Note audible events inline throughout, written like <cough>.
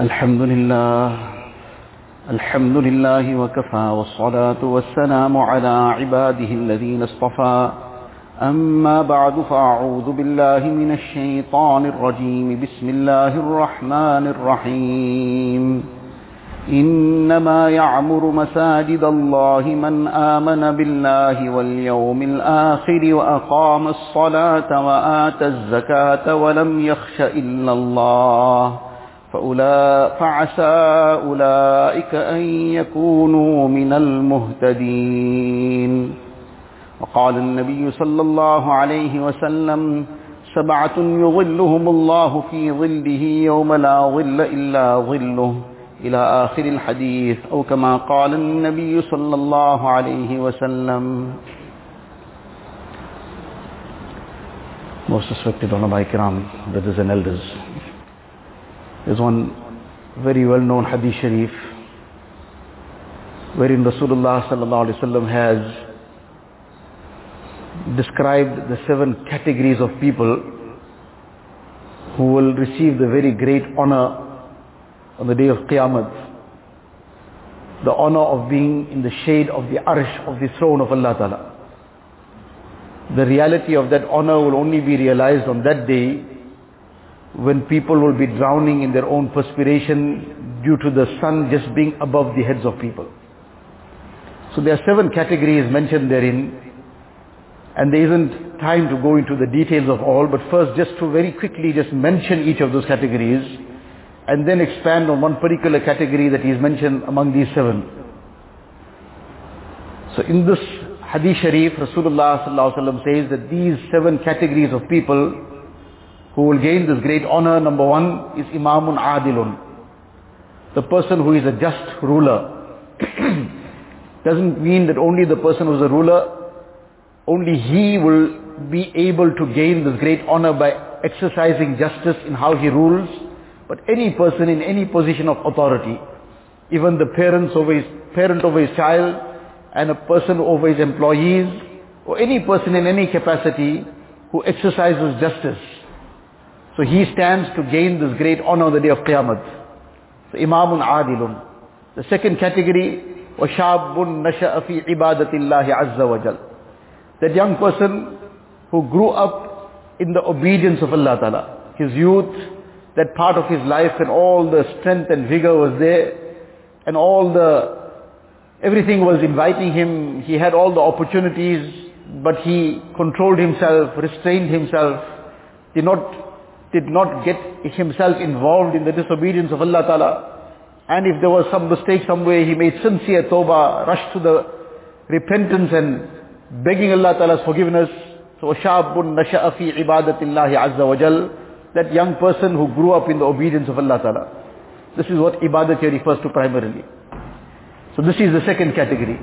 الحمد لله الحمد لله وكفى والصلاة والسلام على عباده الذين اصطفى. أما بعد فأعوذ بالله من الشيطان الرجيم. بسم الله الرحمن الرحيم. إنما يعمر مساجد الله من آمن بالله واليوم الآخر وأقام الصلاة وآتى الزكاة ولم يخش إلا الله. فأولا فعسى أولئك أن يكونوا من المهتدين وقال النبي صلى الله عليه وسلم سبعة يظلهم الله في ظله يوم لا ظل إلا ظله إلى آخر الحديث أو كما قال النبي صلى الله عليه وسلم Most respected ulama ikram, brothers and elders. There's one very well-known hadith sharif wherein Rasulullah sallallahu has described the seven categories of people who will receive the very great honor on the day of Qiyamah. The honor of being in the shade of the arsh of the throne of Allah Ta'ala. The reality of that honor will only be realized on that day when people will be drowning in their own perspiration due to the sun just being above the heads of people. So there are seven categories mentioned therein and there isn't time to go into the details of all, but first just to very quickly just mention each of those categories and then expand on one particular category that is mentioned among these seven. So in this hadith sharif, Rasulullah says that these seven categories of people who will gain this great honor, number one is Imamun Adilun. The person who is a just ruler. <clears throat> Doesn't mean that only the person who is a ruler only he will be able to gain this great honor by exercising justice in how he rules, but any person in any position of authority, even the parents over his, parent over his child, and a person over his employees, or any person in any capacity who exercises justice. So he stands to gain this great honor on the day of Qiyamah. So Imamun Adilun. The second category, وَشَابٌ نَشَأَ فِي عِبَادَةِ اللَّهِ عَزَّ وَجَلَ that young person who grew up in the obedience of Allah Ta'ala. His youth, that part of his life and all the strength and vigor was there and all the, everything was inviting him. He had all the opportunities but he controlled himself, restrained himself, did not, did not get himself involved in the disobedience of Allah Ta'ala. And if there was some mistake somewhere, he made sincere tawbah, rushed to the repentance and begging Allah Ta'ala's forgiveness. So شَابٌ نَشَأَ فِي عِبَادَةِ اللَّهِ عَزَّ وَجَلَ That young person who grew up in the obedience of Allah Ta'ala. This is what ibadat here refers to primarily. So this is the second category.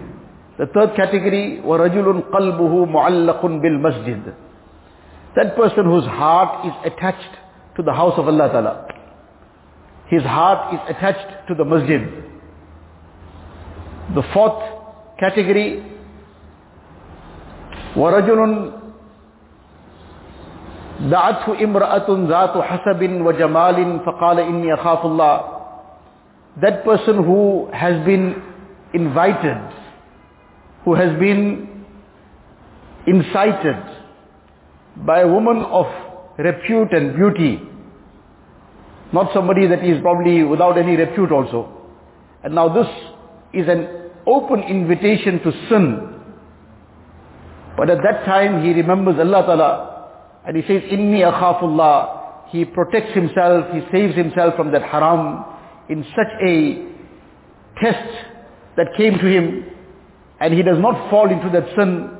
The third category, وَرَجُلٌ قَلْبُهُ مُعَلَّقٌ بِالْمَسْجِدِ That person whose heart is attached to the house of Allah Ta'ala. His heart is attached to the masjid. The fourth category, ورجل دعته امرأة ذات حسب وجمال فقال إني أخاف الله That person who has been invited, who has been incited by a woman of repute and beauty, not somebody that is probably without any repute also. And now this is an open invitation to sin but at that time he remembers Allah Ta'ala and he says, Inni akhafullah. He protects himself, he saves himself from that haram in such a test that came to him and he does not fall into that sin.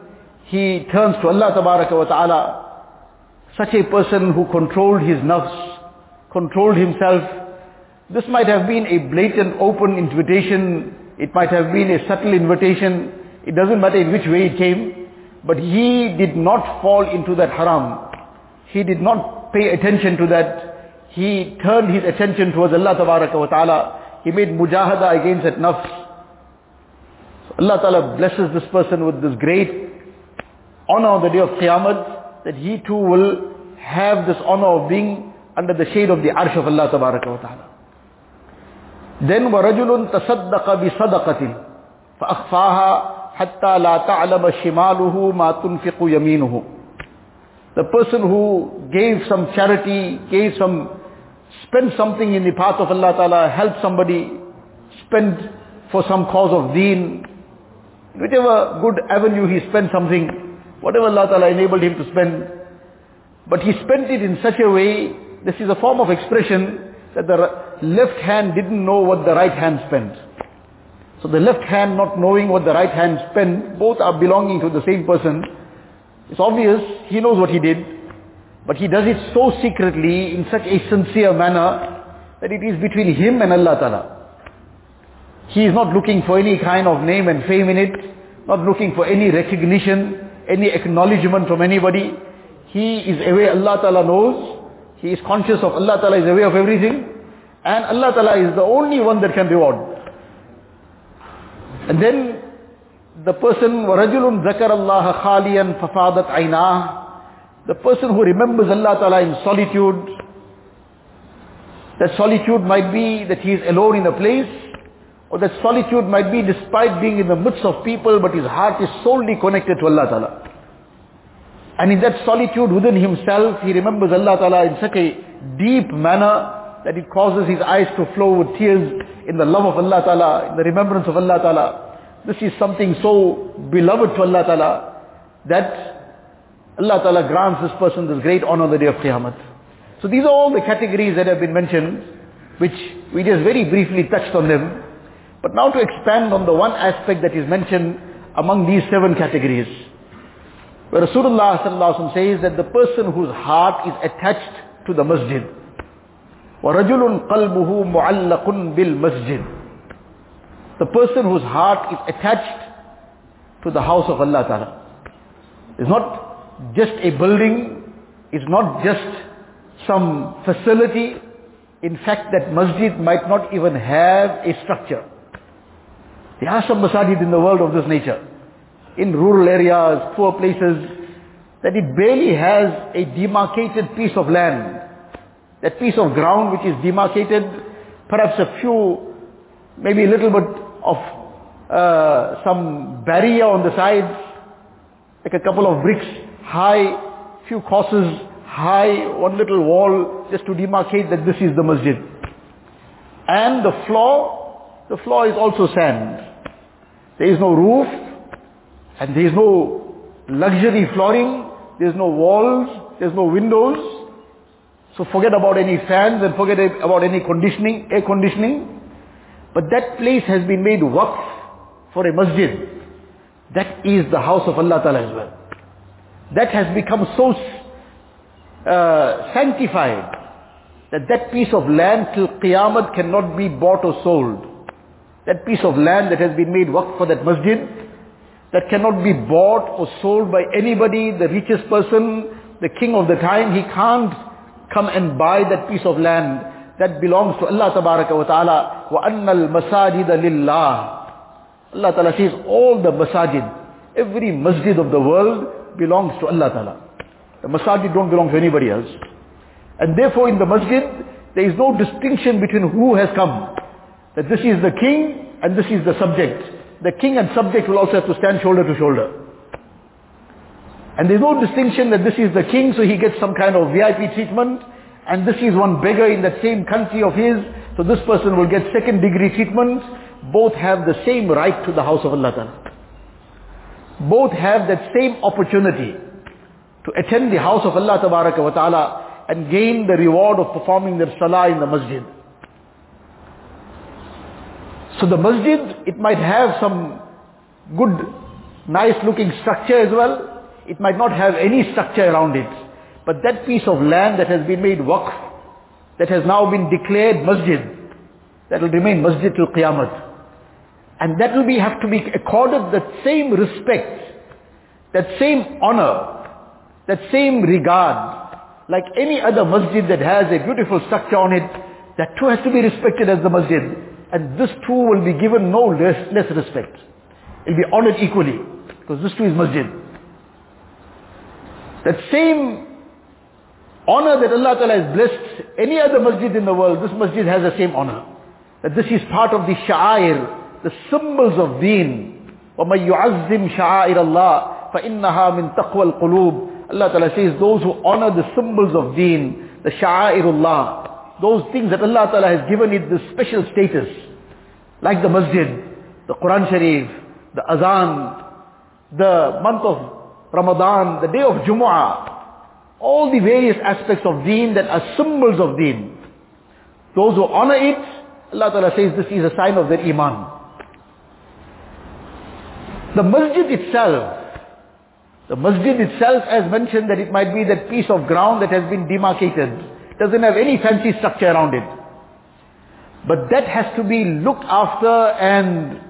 He turns to Allah Ta'ala. Such a person who controlled his nafs, controlled himself. This might have been a blatant open invitation. It might have been a subtle invitation. It doesn't matter in which way it came. But he did not fall into that haram. He did not pay attention to that. He turned his attention towards Allah wa ta'ala. He made mujahada against that nafs. So Allah ta'ala blesses this person with this great honor on the day of Qiyamah that he too will have this honor of being under the shade of the arsh of Allah tabaraka wa ta'ala. Then وَرَجُلٌ تَصَدَّقَ بِصَدَقَةٍ فَأَخْفَاهَا حَتَّى لَا تَعْلَمَ شِمَالُهُ مَا تُنْفِقُ يَمِينُهُ The person who gave some charity, gave some, spent something in the path of Allah Ta'ala, helped somebody, spent for some cause of deen, whichever good avenue he spent something, whatever Allah Ta'ala enabled him to spend, but he spent it in such a way, this is a form of expression that the left hand didn't know what the right hand spent. So the left hand not knowing what the right hand spent, both are belonging to the same person. It's obvious, he knows what he did, but he does it so secretly, in such a sincere manner, that it is between him and Allah Ta'ala. He is not looking for any kind of name and fame in it, not looking for any recognition, any acknowledgement from anybody. He is aware Allah Ta'ala knows, he is conscious of Allah Ta'ala is aware of everything, and Allah Ta'ala is the only one that can reward. And then the person, وَرَجُلٌ ذَكَرَ اللَّهَ خَالِيًا فَفَادَتْ عَيْنَاهُ The person who remembers Allah Ta'ala in solitude, that solitude might be that he is alone in a place, or that solitude might be despite being in the midst of people, but his heart is solely connected to Allah Ta'ala. And in that solitude within himself, he remembers Allah Ta'ala in such a deep manner that it causes his eyes to flow with tears in the love of Allah Ta'ala, in the remembrance of Allah Ta'ala. This is something so beloved to Allah Ta'ala that Allah Ta'ala grants this person this great honor on the day of Qiyamah. So these are all the categories that have been mentioned, which we just very briefly touched on them. But now to expand on the one aspect that is mentioned among these seven categories. Where Rasulullah sallallahu says that the person whose heart is attached to the masjid, وَرَجُلٌ قَلْبُهُ مُعَلَّقٌ بِالْمَسْجِدِ The person whose heart is attached to the house of Allah Ta'ala. It's not just a building, it's not just some facility. In fact, that masjid might not even have a structure. There are some masajid in the world of this nature. In rural areas, poor places, that it barely has a demarcated piece of land that piece of ground which is demarcated, perhaps a few, maybe a little bit of uh, some barrier on the sides, like a couple of bricks high, few crosses high, one little wall, just to demarcate that this is the masjid. And the floor, the floor is also sand. There is no roof, and there is no luxury flooring, there is no walls, there is no windows, so forget about any fans and forget about any conditioning, air conditioning. But that place has been made waqf for a masjid. That is the house of Allah Ta'ala as well. That has become so uh, sanctified that that piece of land till Qiyamah cannot be bought or sold. That piece of land that has been made waqf for that masjid, that cannot be bought or sold by anybody, the richest person, the king of the time, he can't come and buy that piece of land that belongs to Allah Tabaraka wa Ta'ala. وَأَنَّ الْمَسَاجِدَ لِلَّهِ Allah Ta'ala says all the masajid, every masjid of the world belongs to Allah Ta'ala. The masajid don't belong to anybody else. And therefore in the masjid, there is no distinction between who has come. That this is the king and this is the subject. The king and subject will also have to stand shoulder to shoulder. And there's no distinction that this is the king, so he gets some kind of VIP treatment, and this is one beggar in that same country of his, so this person will get second degree treatment. Both have the same right to the house of Allah. Both have that same opportunity to attend the house of Allah Ta'ala and gain the reward of performing their salah in the masjid. So the masjid, it might have some good, nice looking structure as well, it might not have any structure around it. But that piece of land that has been made waqf, that has now been declared masjid, that will remain masjid till qiyamah. And that will be, have to be accorded that same respect, that same honor, that same regard, like any other masjid that has a beautiful structure on it, that too has to be respected as the masjid. And this too will be given no less, less respect. It will be honored equally, because this too is masjid. That same honor that Allah Ta'ala has blessed any other masjid in the world, this masjid has the same honor. that this is part of the sha'air, the symbols of deen. وَمَن يُعَزِّمْ شَعَائِرَ اللَّهِ فَإِنَّهَا مِن تَقْوَى الْقُلُوبِ Allah Ta'ala says, those who honor the symbols of deen, the sha'airullah, those things that Allah Ta'ala has given it this special status, like the masjid, the Quran Sharif, the azan, the month of Ramadan, the day of Jumu'ah, all the various aspects of deen that are symbols of deen. Those who honor it, Allah Ta'ala says this is a sign of their iman. The masjid itself, the masjid itself as mentioned that it might be that piece of ground that has been demarcated, doesn't have any fancy structure around it. But that has to be looked after and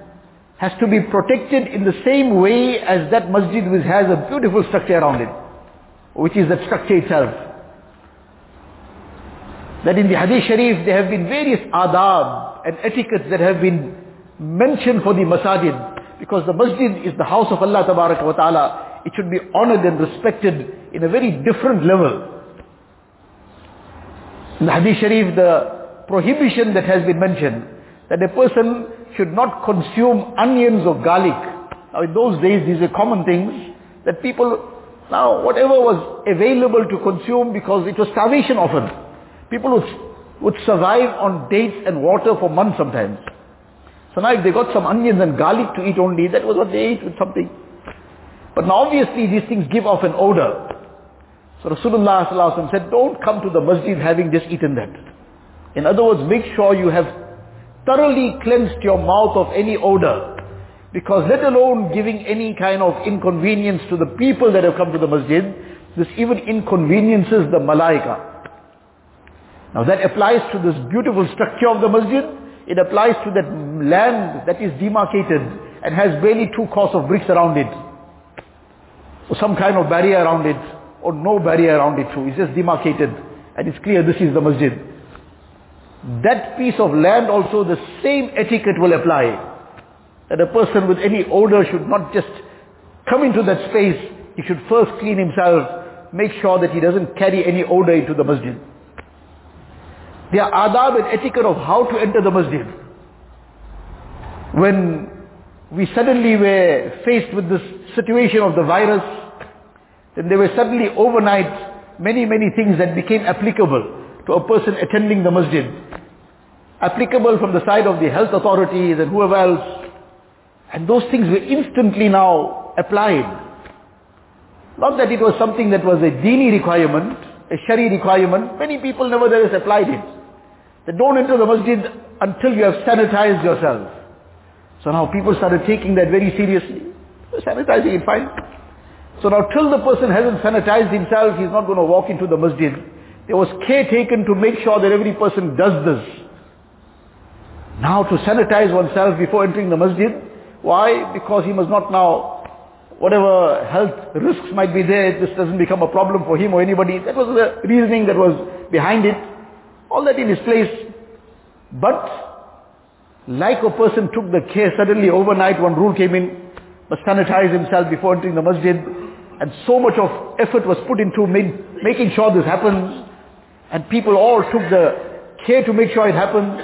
has to be protected in the same way as that masjid which has a beautiful structure around it, which is that structure itself. That in the Hadith Sharif there have been various adab and etiquettes that have been mentioned for the masajid. Because the masjid is the house of Allah ta'ala. It should be honored and respected in a very different level. In the Hadith Sharif, the prohibition that has been mentioned, that a person should not consume onions or garlic. Now in those days, these are common things that people, now whatever was available to consume because it was starvation often. People would, would survive on dates and water for months sometimes. So now if they got some onions and garlic to eat only, that was what they ate with something. But now obviously these things give off an odor. So Rasulullah said, don't come to the masjid having just eaten that. In other words, make sure you have thoroughly cleansed your mouth of any odor. Because let alone giving any kind of inconvenience to the people that have come to the masjid, this even inconveniences the malaika. Now that applies to this beautiful structure of the masjid. It applies to that land that is demarcated and has barely two course of bricks around it. Or some kind of barrier around it. Or no barrier around it too. It's just demarcated. And it's clear this is the masjid. That piece of land also the same etiquette will apply. That a person with any odor should not just come into that space. He should first clean himself. Make sure that he doesn't carry any odor into the masjid. There are adab and etiquette of how to enter the masjid. When we suddenly were faced with this situation of the virus, then there were suddenly overnight many, many things that became applicable to a person attending the masjid. Applicable from the side of the health authorities and whoever else. And those things were instantly now applied. Not that it was something that was a dini requirement, a shari requirement. Many people nevertheless applied it. They don't enter the masjid until you have sanitized yourself. So now people started taking that very seriously. Sanitizing it fine. So now till the person hasn't sanitized himself, he's not going to walk into the masjid. There was care taken to make sure that every person does this. Now to sanitize oneself before entering the masjid. Why? Because he must not now, whatever health risks might be there, this doesn't become a problem for him or anybody. That was the reasoning that was behind it. All that in his place. But, like a person took the care, suddenly overnight one rule came in, must sanitize himself before entering the masjid. And so much of effort was put into making sure this happens. And people all took the care to make sure it happens.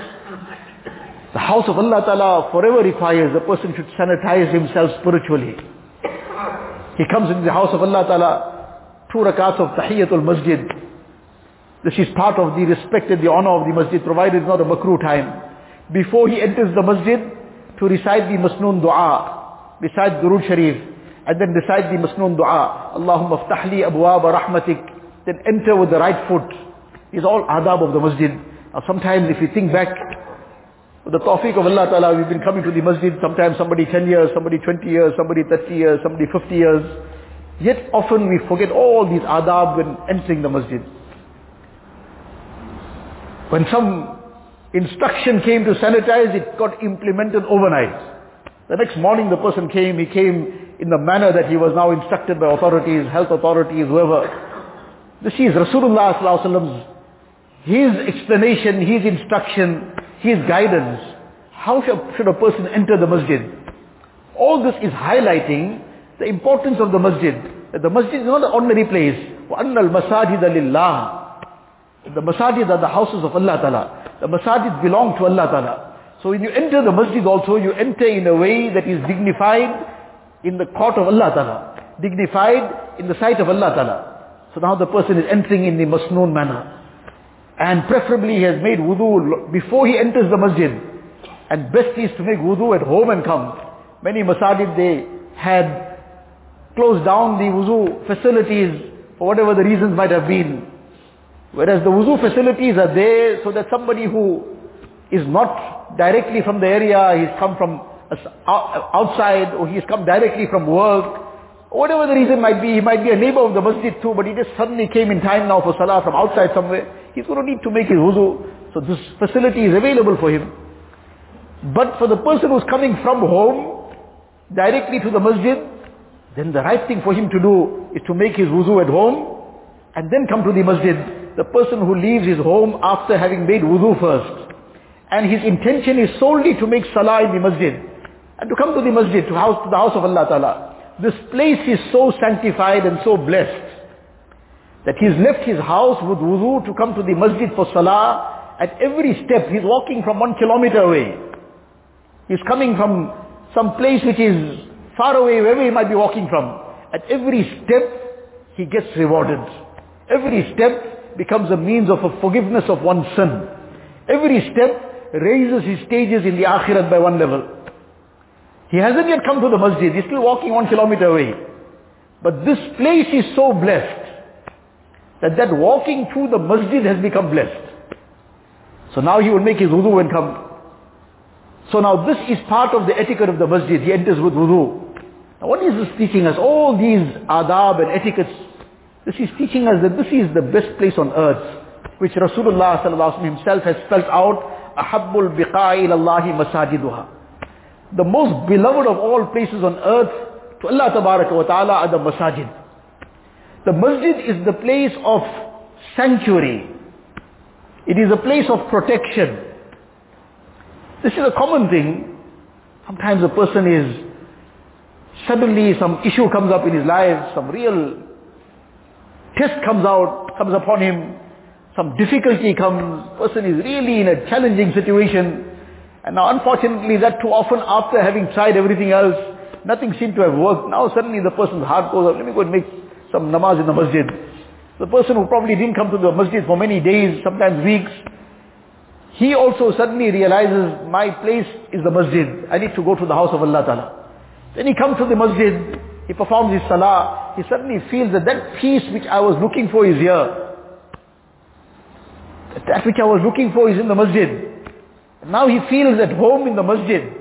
The house of Allah Ta'ala forever requires a person should sanitize himself spiritually. He comes into the house of Allah Ta'ala, two rakats of Tahiyatul Masjid. This is part of the respect and the honor of the masjid, provided it's not a makruh time. Before he enters the masjid, to recite the masnoon dua, beside Durood Sharif, and then recite the masnoon dua, Allahumma ftahli abwaba rahmatik, then enter with the right foot. Is all adab of the masjid. Now sometimes if you think back, with the tawfiq of Allah Ta'ala, we've been coming to the masjid, sometimes somebody 10 years, somebody 20 years, somebody 30 years, somebody 50 years. Yet often we forget all these adab when entering the masjid. When some instruction came to sanitize, it got implemented overnight. The next morning the person came, he came in the manner that he was now instructed by authorities, health authorities, whoever. This is Rasulullah his explanation, his instruction, his guidance. How should a person enter the masjid? All this is highlighting the importance of the masjid. That the masjid is not an ordinary place. وَأَنَّ الْمَسَاجِدَ لِلَّهِ the masajid are the houses of Allah Ta'ala. The masajid belong to Allah Ta'ala. So when you enter the masjid also, you enter in a way that is dignified in the court of Allah Ta'ala. Dignified in the sight of Allah Ta'ala. So now the person is entering in the masnoon manner. And preferably he has made wudu before he enters the masjid. And best is to make wudu at home and come. Many masajid they had closed down the wudu facilities for whatever the reasons might have been. Whereas the wudu facilities are there so that somebody who is not directly from the area, he's come from outside or he's come directly from work, whatever the reason might be, he might be a neighbor of the masjid too, but he just suddenly came in time now for salah from outside somewhere, he's going to need to make his wudu. So this facility is available for him. But for the person who's coming from home, directly to the masjid, then the right thing for him to do is to make his wudu at home, and then come to the masjid. The person who leaves his home after having made wudu first, and his intention is solely to make salah in the masjid, and to come to the masjid, to, house, to the house of Allah Ta'ala. This place is so sanctified and so blessed, that he's left his house with wudu to come to the masjid for salah. At every step, he's walking from one kilometer away. He's coming from some place which is far away, wherever he might be walking from. At every step, he gets rewarded. Every step becomes a means of a forgiveness of one's sin. Every step raises his stages in the akhirat by one level. He hasn't yet come to the masjid. He's still walking one kilometer away. But this place is so blessed that that walking through the masjid has become blessed. So now he will make his wudu and come. So now this is part of the etiquette of the masjid. He enters with wudu. Now what is this teaching us? All these adab and etiquettes. This is teaching us that this is the best place on earth. Which Rasulullah himself has spelled out. أَحَبُّ الْبِقَاءِ إِلَى اللَّهِ مَسَاجِدُهَا the most beloved of all places on earth to Allah wa ta'ala are the masajid. The masjid is the place of sanctuary. It is a place of protection. This is a common thing. Sometimes a person is, suddenly some issue comes up in his life, some real test comes out, comes upon him, some difficulty comes, person is really in a challenging situation, and now unfortunately that too often after having tried everything else, nothing seemed to have worked. Now suddenly the person's heart goes up, let me go and make some namaz in the masjid. The person who probably didn't come to the masjid for many days, sometimes weeks, he also suddenly realizes my place is the masjid. I need to go to the house of Allah Ta'ala. Then he comes to the masjid, he performs his salah, he suddenly feels that that peace which I was looking for is here. That which I was looking for is in the masjid. Now he feels at home in the masjid.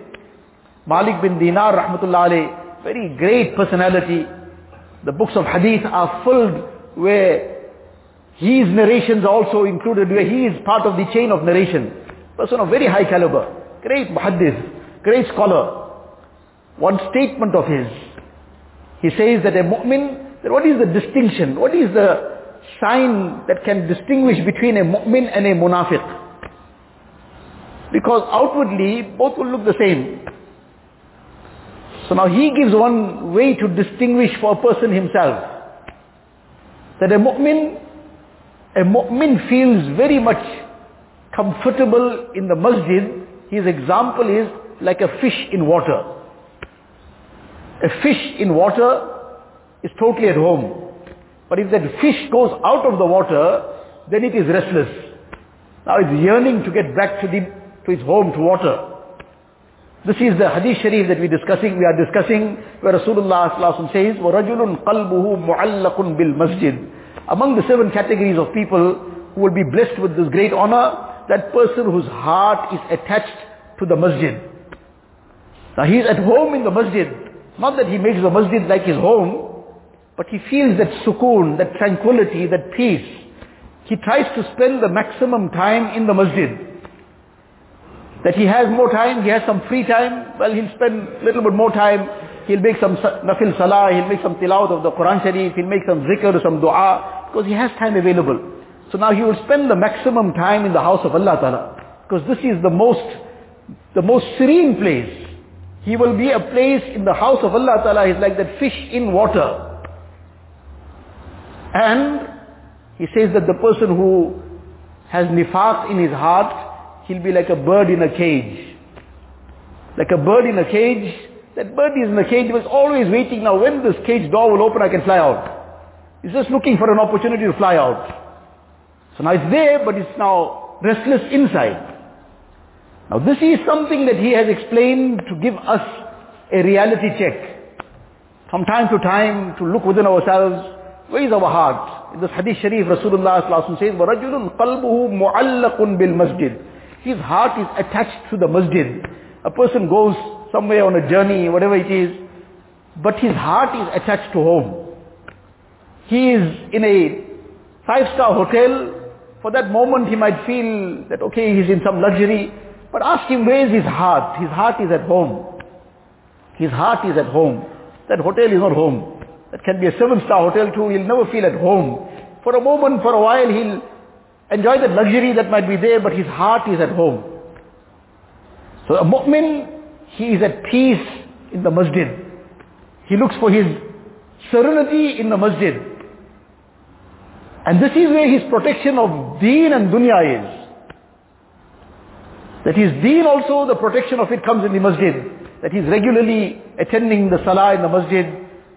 Malik bin Dinar rahmatullah alayh, very great personality. The books of hadith are filled where his narrations also included, where he is part of the chain of narration. Person of very high caliber, great muhaddith, great scholar. One statement of his, he says that a mu'min, that what is the distinction, what is the sign that can distinguish between a mu'min and a munafiq? Because outwardly, both will look the same. So now he gives one way to distinguish for a person himself. That a mu'min a mu'min feels very much comfortable in the masjid, his example is like a fish in water. A fish in water is totally at home. But if that fish goes out of the water, then it is restless. Now it's yearning to get back to, the, to its home, to water. This is the hadith sharif that we're discussing, we are discussing, where Rasulullah says, وَرَجُلٌ قَلْبُهُ مُعَلَّقٌ بِالْمَسْجِدِ among the seven categories of people who will be blessed with this great honor, that person whose heart is attached to the masjid. Now he is at home in the masjid. Not that he makes the masjid like his home, but he feels that sukoon, that tranquility, that peace. He tries to spend the maximum time in the masjid. That he has more time, he has some free time, well he'll spend a little bit more time He'll make some nafil salah, he'll make some tilawat of the Quran Sharif, he'll make some zikr, some dua, because he has time available. So now he will spend the maximum time in the house of Allah Ta'ala. Because this is the most, the most serene place. He will be a place in the house of Allah Ta'ala, he's like that fish in water. And he says that the person who has nifaq in his heart, he'll be like a bird in a cage. Like a bird in a cage, that bird is in a cage, was always waiting now when this cage door will open I can fly out. He's just looking for an opportunity to fly out. So now it's there, but it's now restless inside. Now this is something that he has explained to give us a reality check. From time to time to look within ourselves, where is our heart? In this hadith sharif, Rasulullah says, وَرَجُلٌ قَلْبُهُ مُعَلَّقٌ بِالْمَسْجِدِ his heart is attached to the masjid. A person goes somewhere on a journey, whatever it is, but his heart is attached to home. He is in a five-star hotel. For that moment he might feel that okay, he's in some luxury. But ask him where is his heart? His heart is at home. His heart is at home. That hotel is not home. That can be a seven-star hotel too. He'll never feel at home. For a moment, for a while, he'll enjoy the luxury that might be there, but his heart is at home. So a mu'min, he is at peace in the masjid. He looks for his serenity in the masjid. And this is where his protection of deen and dunya is. That his deen also, the protection of it comes in the masjid. That he's regularly attending the salah in the masjid.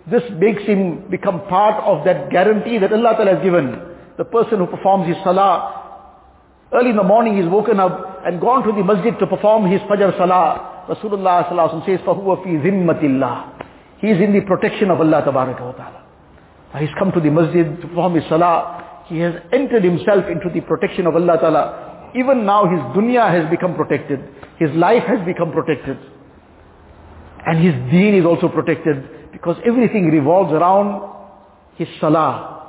This makes him become part of that guarantee that Allah Ta'ala has given. The person who performs his salah, early in the morning he's woken up and gone to the masjid to perform his fajr salah. Rasulullah Sallallahu says, فَهُوَ فِي ذِمَّةِ اللَّهِ He is in the protection of Allah Tabaraka wa Ta'ala. He's come to the masjid to perform his salah. He has entered himself into the protection of Allah Ta'ala even now his dunya has become protected. His life has become protected. And his deen is also protected because everything revolves around his salah.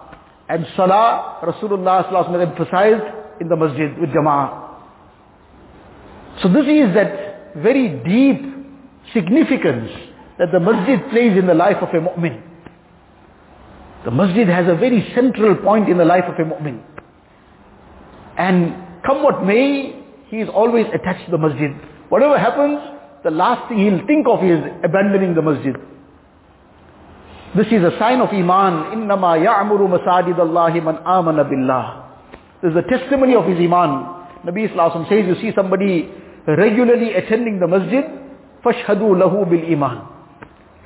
And salah, Rasulullah has emphasized in the masjid with jama'ah. So this is that very deep significance that the masjid plays in the life of a mu'min. The masjid has a very central point in the life of a mu'min. And Come what may, he is always attached to the masjid. Whatever happens, the last thing he'll think of is abandoning the masjid. This is a sign of Iman. Innama ya'muru masajid Allahi man amana billah. This is a testimony of his Iman. Nabi Islam says, you see somebody regularly attending the masjid, fashhadu lahu bil iman.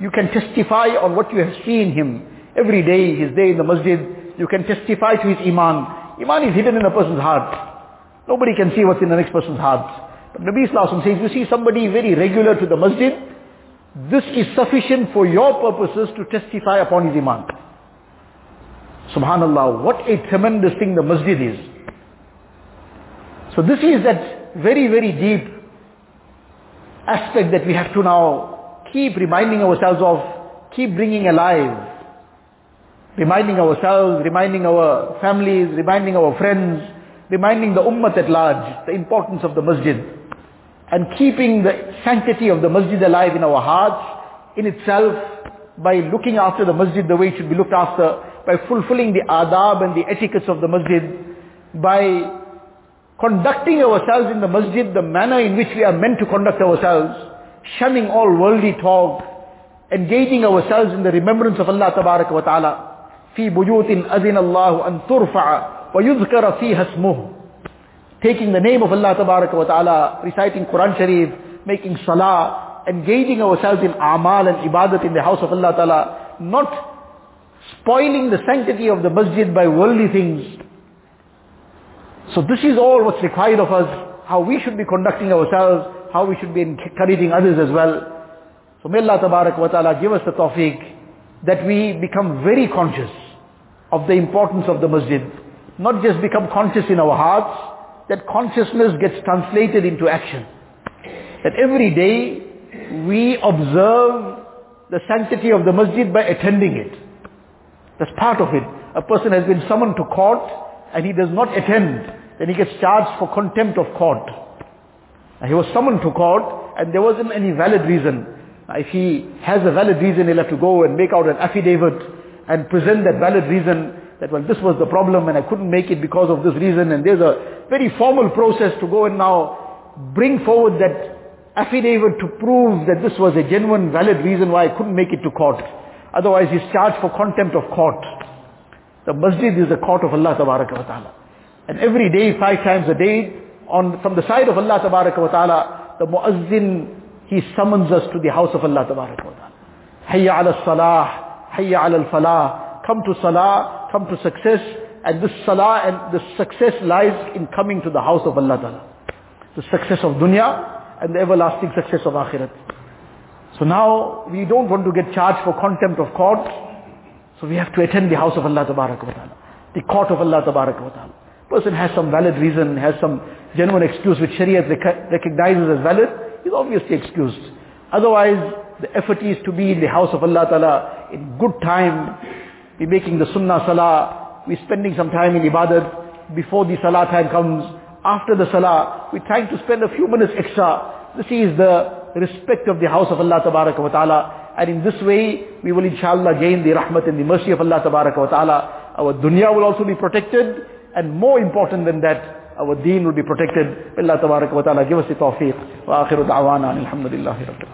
You can testify on what you have seen him. Every day he's there in the masjid. You can testify to his iman. Iman is hidden in a person's heart. Nobody can see what's in the next person's heart. But Nabi Sallallahu says, you see somebody very regular to the masjid, this is sufficient for your purposes to testify upon his iman. Subhanallah, what a tremendous thing the masjid is. So this is that very, very deep aspect that we have to now keep reminding ourselves of, keep bringing alive. Reminding ourselves, reminding our families, reminding our friends, reminding the ummah at large the importance of the masjid and keeping the sanctity of the masjid alive in our hearts in itself by looking after the masjid the way it should be looked after, by fulfilling the adab and the etiquettes of the masjid, by conducting ourselves in the masjid the manner in which we are meant to conduct ourselves, shunning all worldly talk, engaging ourselves in the remembrance of Allah wa ta'ala. في بيوت أذن الله أن ترفع وَيُذْكَرَ فِيهَا اسْمُهُ Taking the name of Allah wa ta'ala, reciting Quran Sharif, making salah, engaging ourselves in amal and ibadat in the house of Allah ta'ala, not spoiling the sanctity of the masjid by worldly things. So this is all what's required of us, how we should be conducting ourselves, how we should be encouraging others as well. So may Allah wa ta'ala give us the tawfiq that we become very conscious of the importance of the masjid not just become conscious in our hearts, that consciousness gets translated into action. That every day we observe the sanctity of the masjid by attending it. That's part of it. A person has been summoned to court and he does not attend, then he gets charged for contempt of court. Now, he was summoned to court and there wasn't any valid reason. Now, if he has a valid reason, he'll have to go and make out an affidavit and present that valid reason that well this was the problem and I couldn't make it because of this reason and there's a very formal process to go and now bring forward that affidavit to prove that this was a genuine valid reason why I couldn't make it to court. Otherwise he's charged for contempt of court. The masjid is the court of Allah Ta'ala. And every day, five times a day, on from the side of Allah Ta'ala, the muazzin He summons us to the house of Allah Ta'ala. Hayya ala salah, hayya ala al-falah. Come to salah, come to success. And this salah and this success lies in coming to the house of Allah Ta'ala. The success of dunya and the everlasting success of akhirat. So now we don't want to get charged for contempt of court. So we have to attend the house of Allah Ta'ala. The court of Allah Ta'ala. Person has some valid reason, has some genuine excuse which Sharia rec- recognizes as valid, is obviously excused. Otherwise, the effort is to be in the house of Allah Ta'ala in good time. Be making the sunnah salah. We're spending some time in ibadat. Before the salah time comes, after the salah, we're trying to spend a few minutes extra. This is the respect of the house of Allah Tabaraka wa Ta'ala. And in this way, we will inshallah gain the rahmat and the mercy of Allah Tabaraka wa Ta'ala. Our dunya will also be protected. And more important than that, our deen will be protected. Allah Tabaraka wa Ta'ala give us the tawfiq. Wa akhiru da'wana alhamdulillahi rabbil